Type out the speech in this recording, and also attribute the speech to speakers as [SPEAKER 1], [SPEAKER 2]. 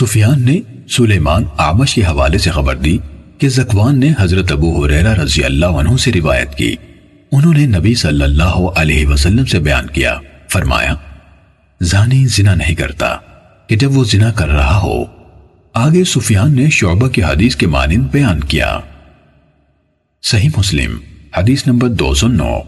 [SPEAKER 1] سفیان نے سلیمان آمش کے حوالے سے خبر دی کہ زکوان نے حضرت ابو حریرہ رضی اللہ عنہ سے روایت کی۔ انہوں نے نبی صلی اللہ علیہ وسلم سے بیان کیا۔ فرمایا، زانی زنا نہیں کرتا کہ جب وہ زنا کر رہا ہو۔ آگے سفیان نے شعبہ کی حدیث کے مانند بیان کیا۔ صحیح مسلم، حدیث نمبر دو سو نو۔